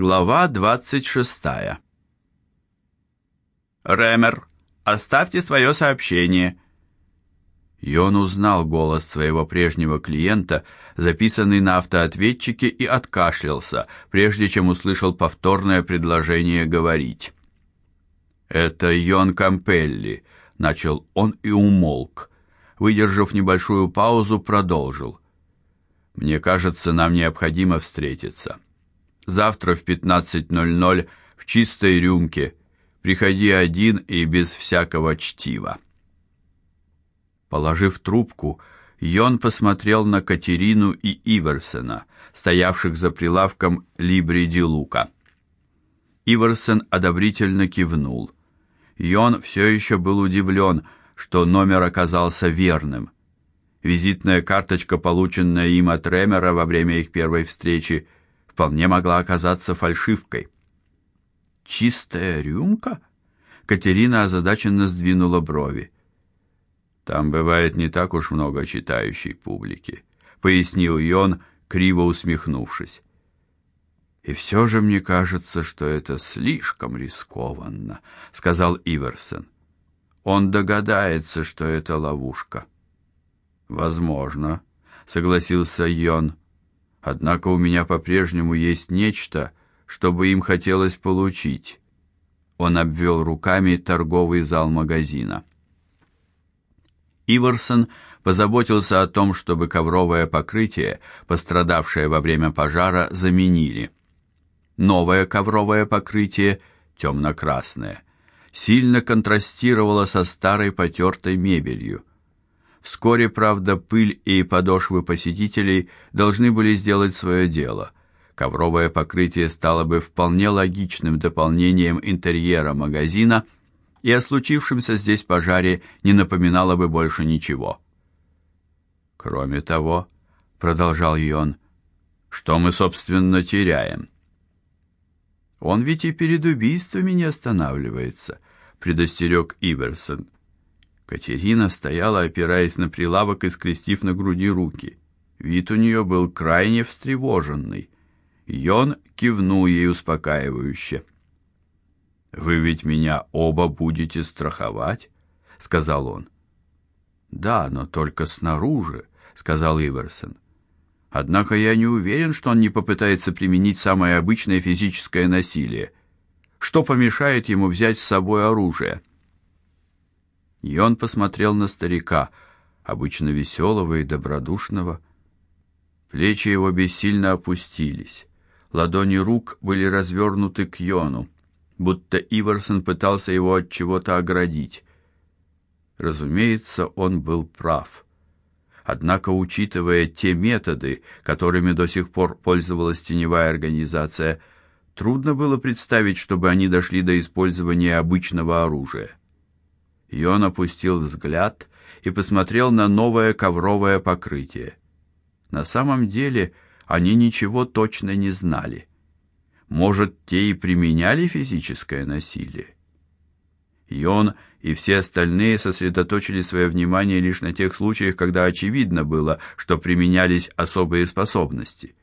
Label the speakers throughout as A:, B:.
A: Глава 26. Ремер, оставьте свое сообщение. И он узнал голос своего прежнего клиента, записанный на автоответчике, и откашлялся, прежде чем услышал повторное предложение говорить. «Это Йон Кампелли», — начал он и умолк. Выдержав небольшую паузу, продолжил. «Мне кажется, нам необходимо встретиться» завтра в 15:00 в чистой рюмке. Приходи один и без всякого чтива. Положив трубку, Йон посмотрел на Катерину и Иверсена, стоявших за прилавком Либри ди Лука. Иверсен одобрительно кивнул. Йон все еще был удивлен, что номер оказался верным. Визитная карточка, полученная им от Ремера во время их первой встречи, вполне могла оказаться фальшивкой. Чистая рюмка? Катерина озадаченно сдвинула брови. Там бывает не так уж много читающей публики, пояснил Йон, криво усмехнувшись. И все же мне кажется, что это слишком рискованно, сказал Иверсон. Он догадается, что это ловушка. Возможно, согласился Йон. Однако у меня по-прежнему есть нечто, что бы им хотелось получить. Он обвел руками торговый зал магазина. Иверсон позаботился о том, чтобы ковровое покрытие, пострадавшее во время пожара, заменили. Новое ковровое покрытие, темно-красное, сильно контрастировало со старой потертой мебелью. Вскоре, правда, пыль и подошвы посетителей должны были сделать свое дело. Ковровое покрытие стало бы вполне логичным дополнением интерьера магазина, и о случившемся здесь пожаре не напоминало бы больше ничего. Кроме того, продолжал Йон, что мы собственно теряем? Он ведь и перед убийствами не останавливается, предостерег Иверсон. Катерина стояла, опираясь на прилавок и скрестив на груди руки. Вид у нее был крайне встревоженный. Йон кивнул ей успокаивающе. Вы ведь меня оба будете страховать, сказал он. Да, но только снаружи, сказал Иверсон. Однако я не уверен, что он не попытается применить самое обычное физическое насилие. Что помешает ему взять с собой оружие? И он посмотрел на старика, обычно веселого и добродушного. Плечи его бессильно опустились. Ладони рук были развернуты к Йону, будто Иверсон пытался его от чего-то оградить. Разумеется, он был прав. Однако, учитывая те методы, которыми до сих пор пользовалась теневая организация, трудно было представить, чтобы они дошли до использования обычного оружия. И он опустил взгляд и посмотрел на новое ковровое покрытие. На самом деле, они ничего точно не знали. Может, те и применяли физическое насилие. И он и все остальные сосредоточили свое внимание лишь на тех случаях, когда очевидно было, что применялись особые способности.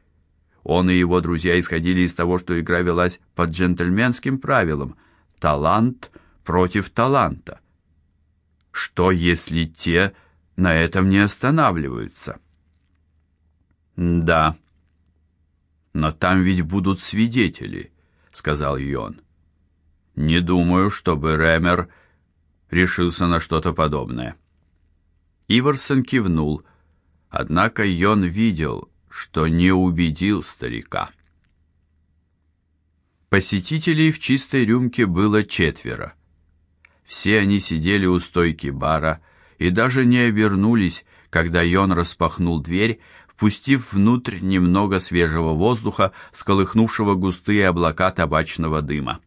A: Он и его друзья исходили из того, что игра велась по джентльменским правилам: талант против таланта. Что если те на этом не останавливаются? Да. Но там ведь будут свидетели, сказал Йон. Не думаю, чтобы Ремер решился на что-то подобное. Иверсон кивнул. Однако Йон видел, что не убедил старика. Посетителей в чистой рюмке было четверо. Все они сидели у стойки бара и даже не обернулись, когда Йон распахнул дверь, впустив внутрь немного свежего воздуха, сколыхнувшего густые облака табачного дыма.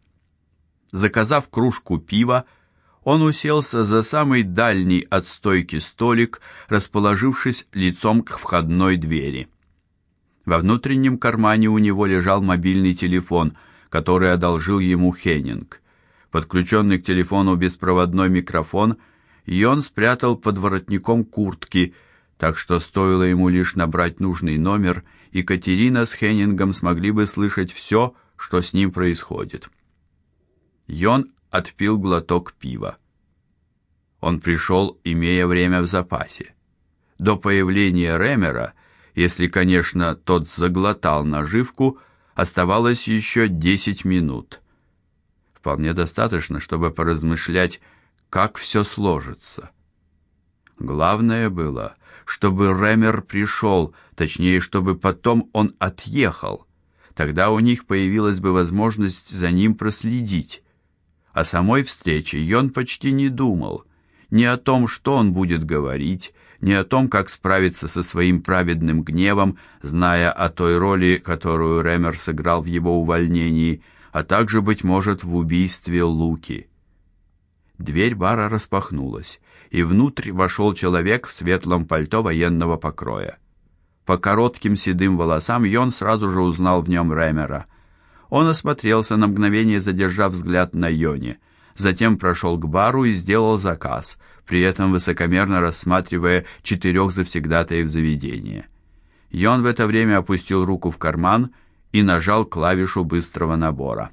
A: Заказав кружку пива, он уселся за самый дальний от стойки столик, расположившись лицом к входной двери. Во внутреннем кармане у него лежал мобильный телефон, который одолжил ему Хеннинг подключенный к телефону беспроводной микрофон, и он спрятал под воротником куртки, так что стоило ему лишь набрать нужный номер, и Катерина с Хеннингом смогли бы слышать все, что с ним происходит. Йон отпил глоток пива. Он пришел, имея время в запасе. До появления Ремера, если, конечно, тот заглотал наживку, оставалось еще десять минут. Вполне достаточно, чтобы поразмышлять, как все сложится. Главное было, чтобы Ремер пришел, точнее, чтобы потом он отъехал. Тогда у них появилась бы возможность за ним проследить. О самой встрече Йон почти не думал, ни о том, что он будет говорить, ни о том, как справиться со своим праведным гневом, зная о той роли, которую Ремер сыграл в его увольнении, а также быть может в убийстве Луки. Дверь бара распахнулась, и внутрь вошел человек в светлом пальто военного покроя. По коротким седым волосам Йон сразу же узнал в нем Ремера. Он осмотрелся на мгновение, задержав взгляд на Йоне, затем прошел к бару и сделал заказ, при этом высокомерно рассматривая четырех завсегдатаев заведения. Йон в это время опустил руку в карман и нажал клавишу быстрого набора.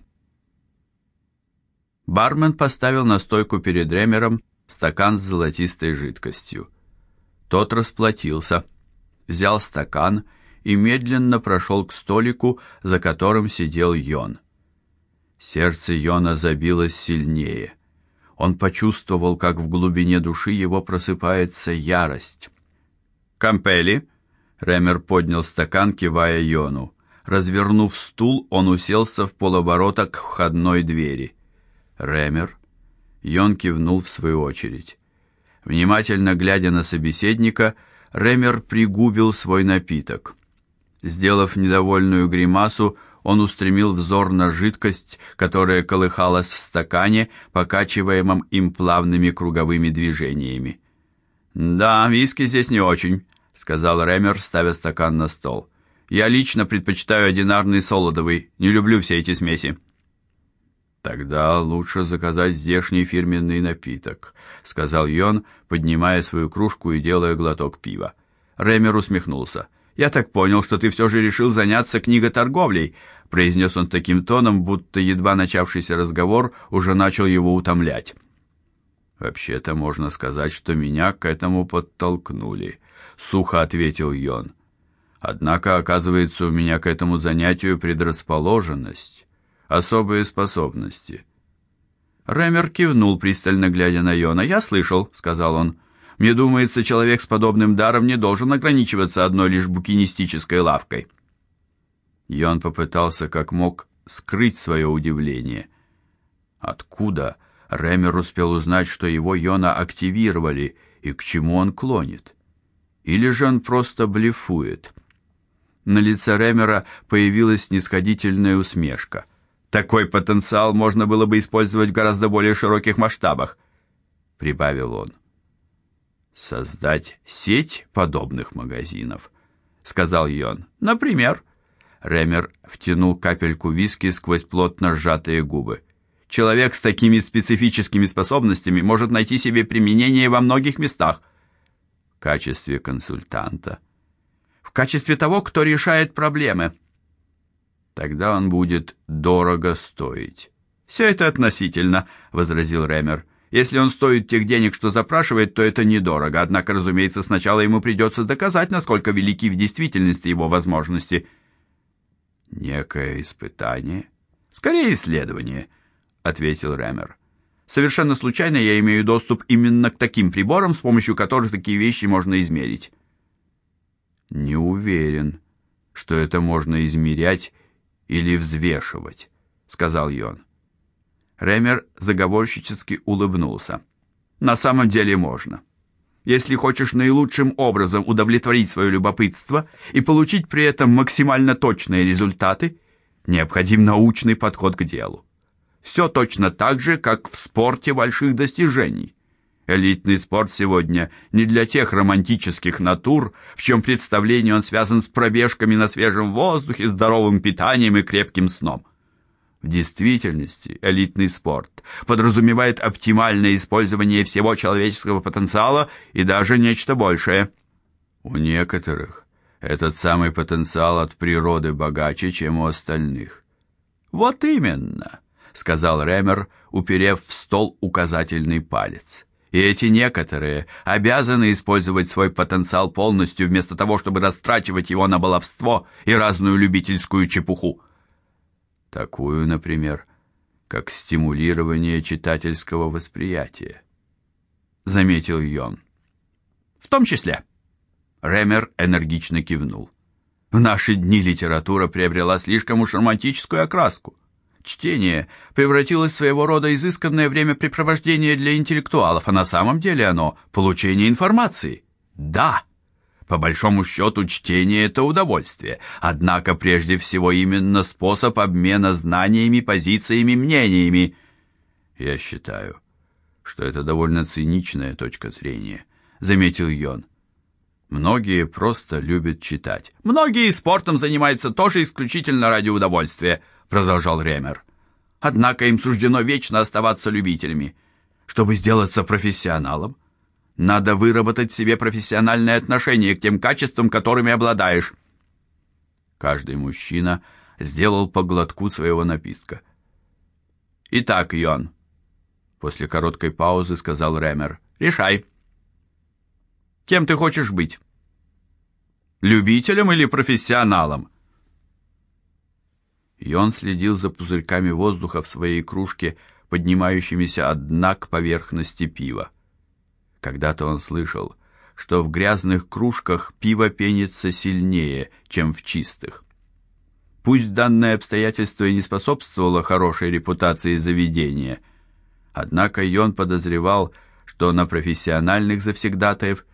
A: Бармен поставил на стойку перед Ремером стакан с золотистой жидкостью. Тот расплатился, взял стакан и медленно прошел к столику, за которым сидел Йон. Сердце Йона забилось сильнее. Он почувствовал, как в глубине души его просыпается ярость. «Кампели?» Ремер поднял стакан, кивая Йону. Развернув стул, он уселся в полоборота к входной двери. Ремер Йон кивнул в свою очередь. Внимательно глядя на собеседника, Ремер пригубил свой напиток. Сделав недовольную гримасу, он устремил взор на жидкость, которая колыхалась в стакане, покачиваемом им плавными круговыми движениями. "Да, виски здесь не очень", сказал Ремер, ставя стакан на стол. "Я лично предпочитаю одинарный солодовый, не люблю все эти смеси". Тогда лучше заказать здешний фирменный напиток, сказал Йон, поднимая свою кружку и делая глоток пива. Ремер усмехнулся. Я так понял, что ты все же решил заняться книготорговлей, произнес он таким тоном, будто едва начавшийся разговор уже начал его утомлять. Вообще-то можно сказать, что меня к этому подтолкнули, сухо ответил Йон. Однако, оказывается, у меня к этому занятию предрасположенность особые способности. Ремер кивнул, пристально глядя на Йона. "Я слышал", сказал он. "Мне думается, человек с подобным даром не должен ограничиваться одной лишь букинистической лавкой". Йон попытался как мог скрыть свое удивление. Откуда Ремер успел узнать, что его Йона активировали и к чему он клонит? Или же он просто блефует? На лице Ремера появилась снисходительная усмешка. Такой потенциал можно было бы использовать в гораздо более широких масштабах, прибавил он. Создать сеть подобных магазинов, сказал Йон. Например, Ремер втянул капельку виски сквозь плотно сжатые губы. Человек с такими специфическими способностями может найти себе применение во многих местах. В качестве консультанта, качестве того, кто решает проблемы. Тогда он будет дорого стоить. «Все это относительно, возразил Ремер. Если он стоит тех денег, что запрашивает, то это недорого. Однако, разумеется, сначала ему придется доказать, насколько велики в действительности его возможности. Некое испытание, скорее исследование, ответил Ремер. Совершенно случайно я имею доступ именно к таким приборам, с помощью которых такие вещи можно измерить. Не уверен, что это можно измерять или взвешивать, сказал Йон. Ремер заговорщически улыбнулся. На самом деле можно. Если хочешь наилучшим образом удовлетворить свое любопытство и получить при этом максимально точные результаты, необходим научный подход к делу. Все точно так же, как в спорте больших достижений. Элитный спорт сегодня не для тех романтических натур, в чем представление он связан с пробежками на свежем воздухе, здоровым питанием и крепким сном. В действительности элитный спорт подразумевает оптимальное использование всего человеческого потенциала и даже нечто большее. У некоторых этот самый потенциал от природы богаче, чем у остальных. Вот именно, сказал Ремер, уперев в стол указательный палец. И эти некоторые обязаны использовать свой потенциал полностью вместо того, чтобы растрачивать его на баловство и разную любительскую чепуху. Такую, например, как стимулирование читательского восприятия, заметил Йон. В том числе. Ремер энергично кивнул. В наши дни литература приобрела слишком уж романтическую окраску. Чтение превратилось в своего рода изысканное времяпрепровождение для интеллектуалов, а на самом деле оно получение информации. Да, по большому счету чтение это удовольствие, однако прежде всего именно способ обмена знаниями, позициями, мнениями. Я считаю, что это довольно циничная точка зрения, заметил Йон. Многие просто любят читать. Многие спортом занимаются тоже исключительно ради удовольствия продолжал Ремер. Однако им суждено вечно оставаться любителями. Чтобы сделаться профессионалом, надо выработать себе профессиональное отношение к тем качествам, которыми обладаешь. Каждый мужчина сделал по глотку своего напитка. Итак, Йон, после короткой паузы сказал Ремер. Решай. Кем ты хочешь быть? Любителем или профессионалом? И он следил за пузырьками воздуха в своей кружке, поднимающимися от дна к поверхности пива. Когда-то он слышал, что в грязных кружках пиво пенится сильнее, чем в чистых. Пусть данное обстоятельство и не способствовало хорошей репутации заведения, однако Йон подозревал, что на профессиональных завсегдатаев,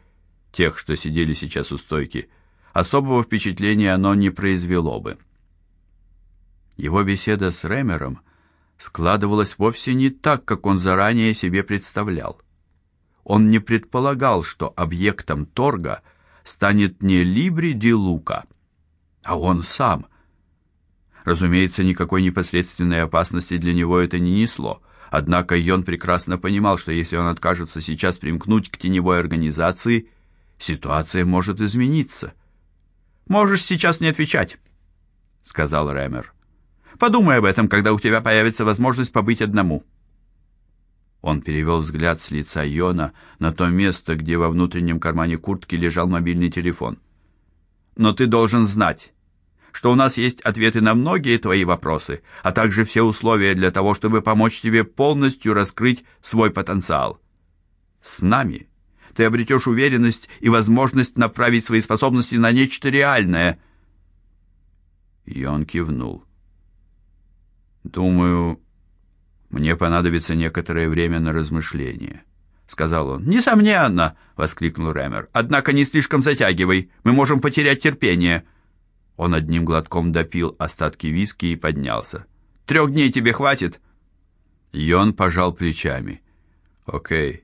A: тех, что сидели сейчас у стойки, особого впечатления оно не произвело бы. Его беседа с Ремером складывалась вовсе не так, как он заранее себе представлял. Он не предполагал, что объектом торга станет не Либри ди Лука, а он сам. Разумеется, никакой непосредственной опасности для него это не несло. Однако Йон прекрасно понимал, что если он откажется сейчас примкнуть к теневой организации, ситуация может измениться. Можешь сейчас не отвечать, сказал Ремер. Подумай об этом, когда у тебя появится возможность побыть одному. Он перевел взгляд с лица Йона на то место, где во внутреннем кармане куртки лежал мобильный телефон. Но ты должен знать, что у нас есть ответы на многие твои вопросы, а также все условия для того, чтобы помочь тебе полностью раскрыть свой потенциал. С нами ты обретешь уверенность и возможность направить свои способности на нечто реальное. И кивнул. Думаю, мне понадобится некоторое время на размышление, сказал он. Несомненно, воскликнул Рэмер. Однако не слишком затягивай, мы можем потерять терпение. Он одним глотком допил остатки виски и поднялся. Трех дней тебе хватит? И он пожал плечами. О'кей.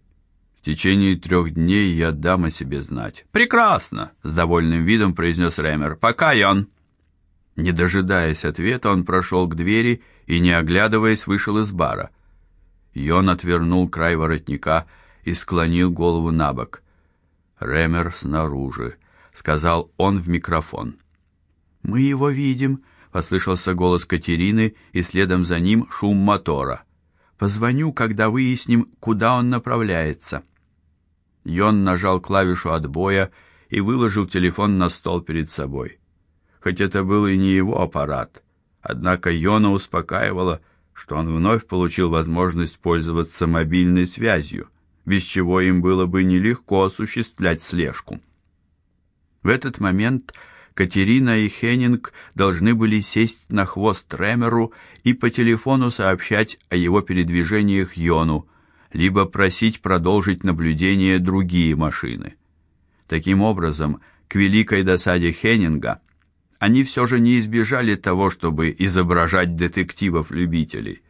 A: В течение трех дней я дам о себе знать. Прекрасно, с довольным видом произнес Рэмер. Пока, Йон. Не дожидаясь ответа, он прошел к двери и, не оглядываясь, вышел из бара. Йон отвернул край воротника и склонил голову на бок. «Ремер снаружи», — сказал он в микрофон. «Мы его видим», — послышался голос Катерины, и следом за ним шум мотора. «Позвоню, когда выясним, куда он направляется». Йон нажал клавишу отбоя и выложил телефон на стол перед собой хоть это был и не его аппарат. Однако Йона успокаивало, что он вновь получил возможность пользоваться мобильной связью, без чего им было бы нелегко осуществлять слежку. В этот момент Катерина и Хеннинг должны были сесть на хвост Ремеру и по телефону сообщать о его передвижениях Йону, либо просить продолжить наблюдение другие машины. Таким образом, к великой досаде Хеннинга они все же не избежали того, чтобы изображать детективов-любителей.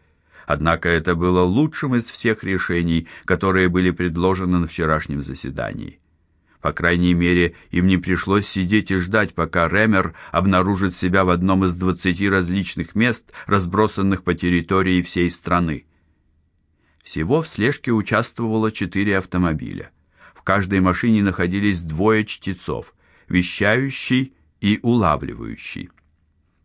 A: Однако это было лучшим из всех решений, которые были предложены на вчерашнем заседании. По крайней мере, им не пришлось сидеть и ждать, пока Ремер обнаружит себя в одном из двадцати различных мест, разбросанных по территории всей страны. Всего в слежке участвовало четыре автомобиля. В каждой машине находились двое чтецов: вещающий и улавливающий.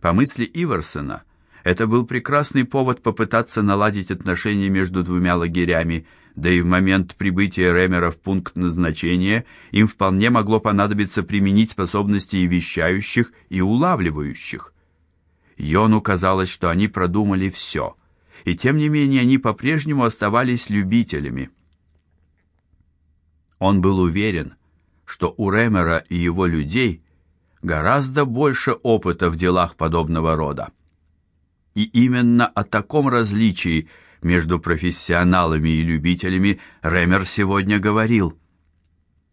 A: По мысли Иверсона, Это был прекрасный повод попытаться наладить отношения между двумя лагерями, да и в момент прибытия Ремера в пункт назначения им вполне могло понадобиться применить способности и вещающих, и улавливающих. Йону казалось, что они продумали все, и тем не менее они по-прежнему оставались любителями. Он был уверен, что у Ремера и его людей гораздо больше опыта в делах подобного рода. И именно о таком различии между профессионалами и любителями Ремер сегодня говорил.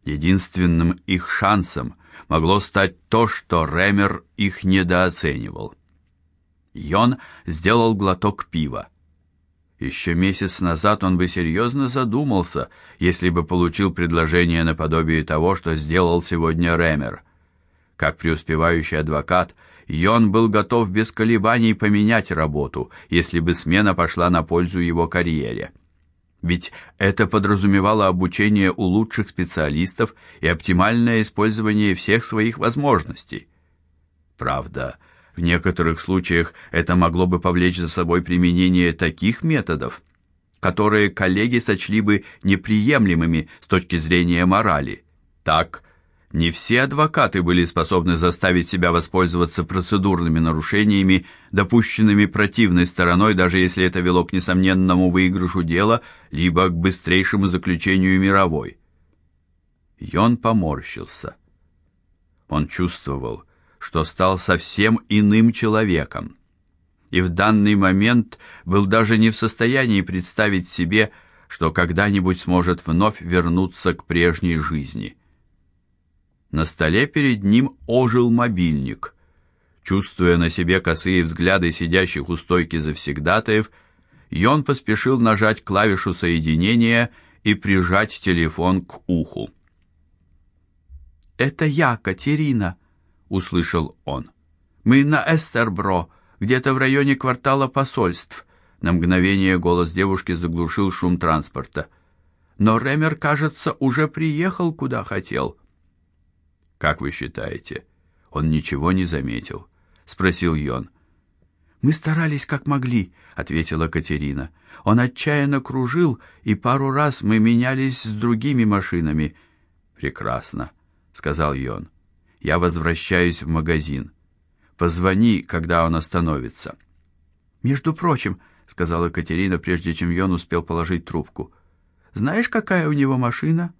A: Единственным их шансом могло стать то, что Ремер их недооценивал. Йон сделал глоток пива. Еще месяц назад он бы серьезно задумался, если бы получил предложение наподобие того, что сделал сегодня Ремер. Как преуспевающий адвокат, Йон был готов без колебаний поменять работу, если бы смена пошла на пользу его карьере. Ведь это подразумевало обучение у лучших специалистов и оптимальное использование всех своих возможностей. Правда, в некоторых случаях это могло бы повлечь за собой применение таких методов, которые коллеги сочли бы неприемлемыми с точки зрения морали. Так, не все адвокаты были способны заставить себя воспользоваться процедурными нарушениями, допущенными противной стороной, даже если это вело к несомненному выигрышу дела, либо к быстрейшему заключению мировой. Йон поморщился. Он чувствовал, что стал совсем иным человеком. И в данный момент был даже не в состоянии представить себе, что когда-нибудь сможет вновь вернуться к прежней жизни. На столе перед ним ожил мобильник. Чувствуя на себе косые взгляды сидящих у стойки завсегдатаев, Йон поспешил нажать клавишу соединения и прижать телефон к уху. «Это я, Катерина», — услышал он. «Мы на Эстербро, где-то в районе квартала посольств». На мгновение голос девушки заглушил шум транспорта. «Но Ремер, кажется, уже приехал, куда хотел». Как вы считаете, он ничего не заметил? спросил Йон. Мы старались как могли, ответила Катерина. Он отчаянно кружил, и пару раз мы менялись с другими машинами. Прекрасно, сказал Йон. Я возвращаюсь в магазин. Позвони, когда он остановится. Между прочим, сказала Катерина, прежде чем Йон успел положить трубку. Знаешь, какая у него машина?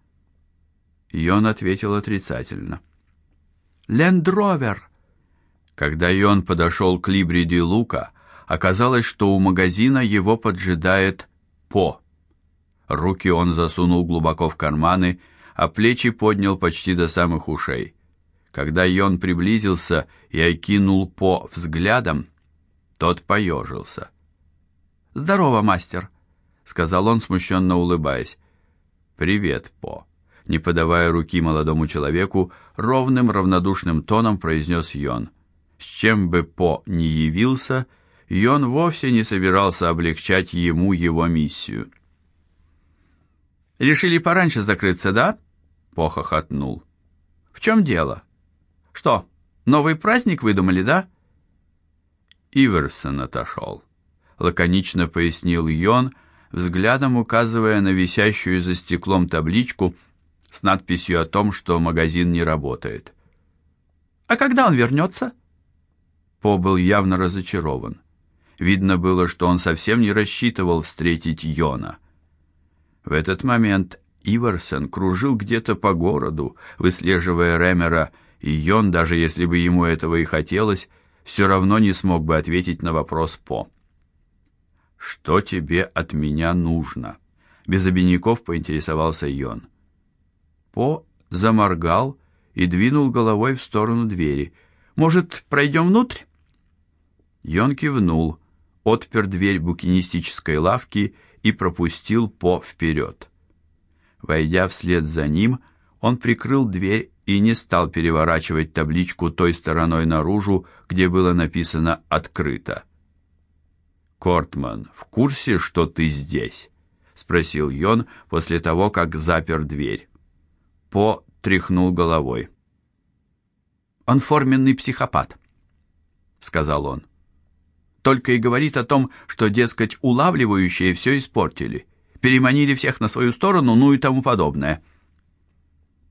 A: Йон ответил отрицательно. Лендровер. Когда Йон подошел к Либриди Лука, оказалось, что у магазина его поджидает По. Руки он засунул глубоко в карманы, а плечи поднял почти до самых ушей. Когда Йон приблизился и окинул По взглядом, тот поежился. «Здорово, мастер», — сказал он, смущенно улыбаясь. «Привет, По» не подавая руки молодому человеку, ровным равнодушным тоном произнес Йон. С чем бы По ни явился, Йон вовсе не собирался облегчать ему его миссию. Решили пораньше закрыться, да? По хохотнул. В чем дело? Что, новый праздник выдумали, да? Иверсон отошел. Лаконично пояснил Йон, взглядом указывая на висящую за стеклом табличку с надписью о том, что магазин не работает. А когда он вернется?» По был явно разочарован. Видно было, что он совсем не рассчитывал встретить Йона. В этот момент Иварсон кружил где-то по городу, выслеживая Ремера, и Йон, даже если бы ему этого и хотелось, все равно не смог бы ответить на вопрос По. «Что тебе от меня нужно?» Без обиняков поинтересовался Йон. По заморгал и двинул головой в сторону двери. Может, пройдем внутрь? Йон кивнул, отпер дверь букинистической лавки и пропустил По вперед. Войдя вслед за ним, он прикрыл дверь и не стал переворачивать табличку той стороной наружу, где было написано «Открыто». «Кортман в курсе, что ты здесь?» — спросил Йон после того, как запер дверь. По тряхнул головой. Он форменный психопат, сказал он. только и говорит о том, что, дескать, улавливающие все испортили, переманили всех на свою сторону, ну и тому подобное.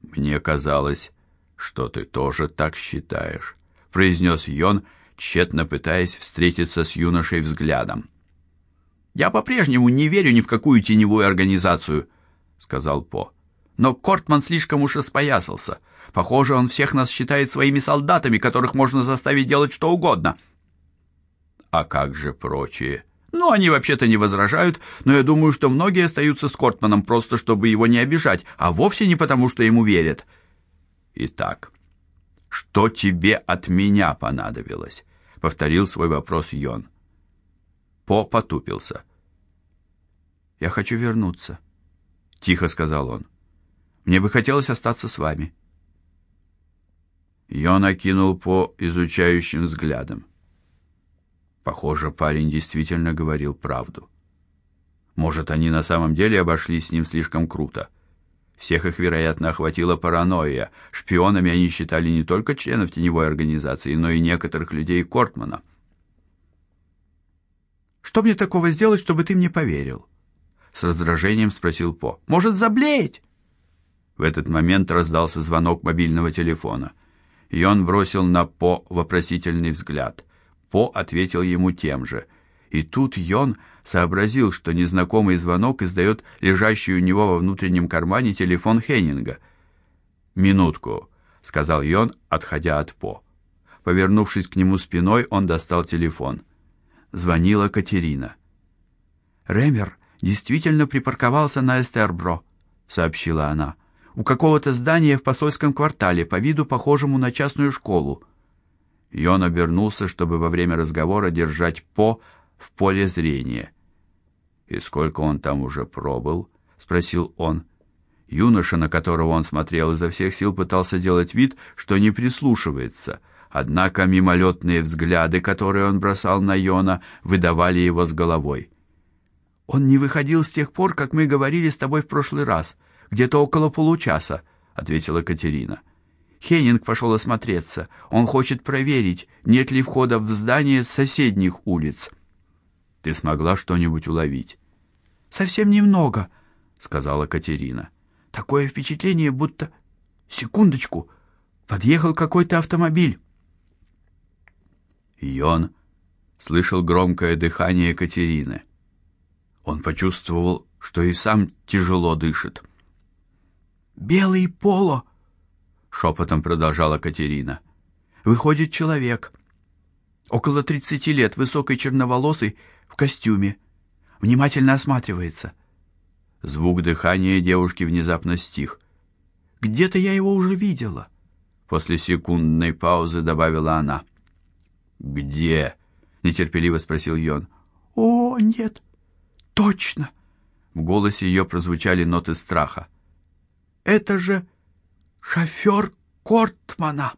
A: Мне казалось, что ты тоже так считаешь, произнес Йон, тщетно пытаясь встретиться с юношей взглядом. Я по-прежнему не верю ни в какую теневую организацию, сказал По. Но Кортман слишком уж распоясался. Похоже, он всех нас считает своими солдатами, которых можно заставить делать что угодно. А как же прочие? Ну, они вообще-то не возражают, но я думаю, что многие остаются с Кортманом просто чтобы его не обижать, а вовсе не потому, что ему верят. Итак, что тебе от меня понадобилось? повторил свой вопрос Йон. По потупился. Я хочу вернуться, тихо сказал он. Мне бы хотелось остаться с вами. Йон окинул по изучающим взглядом. Похоже, парень действительно говорил правду. Может, они на самом деле обошлись с ним слишком круто. Всех их, вероятно, охватила паранойя. Шпионами они считали не только членов теневой организации, но и некоторых людей Кортмана. Что мне такого сделать, чтобы ты мне поверил? с раздражением спросил По. Может, заблеять? В этот момент раздался звонок мобильного телефона, и он бросил на По вопросительный взгляд. По ответил ему тем же. И тут Йон сообразил, что незнакомый звонок издает лежащий у него во внутреннем кармане телефон Хеннинга. "Минутку", сказал Йон, отходя от По. Повернувшись к нему спиной, он достал телефон. Звонила Катерина. Ремер действительно припарковался на Эстербро, сообщила она. У какого-то здания в посольском квартале, по виду похожему на частную школу. И он обернулся, чтобы во время разговора держать По в поле зрения. «И сколько он там уже пробыл?» — спросил он. Юноша, на которого он смотрел изо всех сил, пытался делать вид, что не прислушивается. Однако мимолетные взгляды, которые он бросал на Йона, выдавали его с головой. «Он не выходил с тех пор, как мы говорили с тобой в прошлый раз, где-то около получаса», — ответила Катерина. Хеннинг пошел осмотреться. Он хочет проверить, нет ли входа в здание с соседних улиц. Ты смогла что-нибудь уловить? Совсем немного, сказала Катерина. Такое впечатление, будто секундочку, подъехал какой-то автомобиль. И он слышал громкое дыхание Катерины. Он почувствовал, что и сам тяжело дышит. Белый поло, шепотом продолжала Катерина. Выходит человек около тридцати лет, высокий черноволосый, в костюме, внимательно осматривается. Звук дыхания девушки внезапно стих. Где-то я его уже видела, после секундной паузы добавила она. Где? нетерпеливо спросил Йон. О, нет. Точно. В голосе ее прозвучали ноты страха. Это же шофер Кортмана.